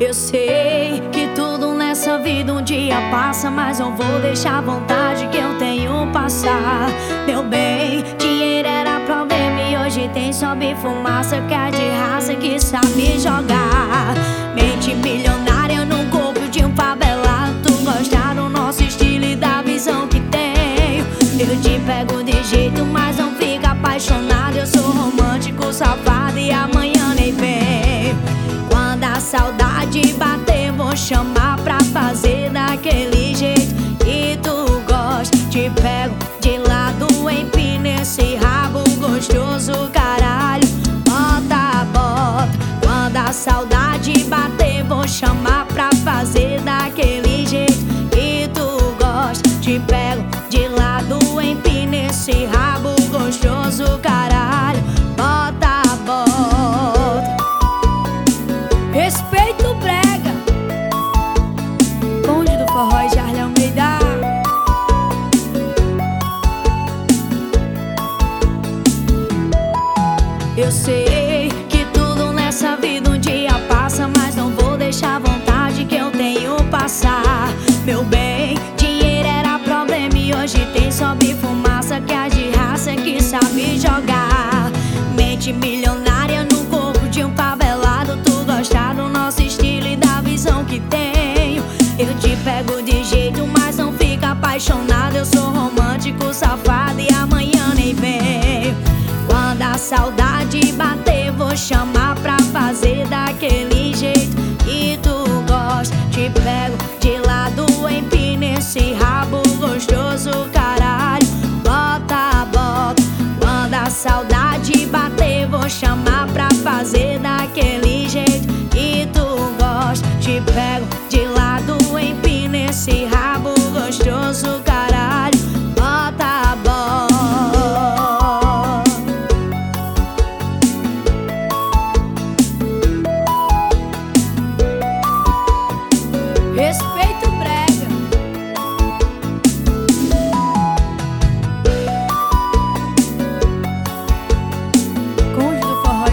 Eu sei que tudo nessa vida um dia passa, mas não vou deixar a vontade que eu tenho passar. Meu bem, dinheiro era problema e hoje tem só fumaça que é de raça que sabe jogar. Mente milionária num corpo de um favelado. Tu gosta do nosso estilo e da visão que tenho. Eu te pego de jeito, mas não fica apaixonado. Eu sou romântico, safado de bater, vou chamar pra fazer daquele jeito que tu gosta. Te pego Eu sei que tudo nessa vida um dia passa, mas não vou deixar a vontade que eu tenho passar. Meu bem, dinheiro era problema e hoje tem só fumaça que é de raça que sabe jogar. Mente milionária no corpo de um favelado, tu gosta do nosso estilo e da visão que tenho. Eu te pego de jeito, mas não fica apaixonado. Eu sou romântico, safado e amanhã nem vem. Quando a saudade.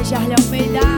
Charlie Almeida.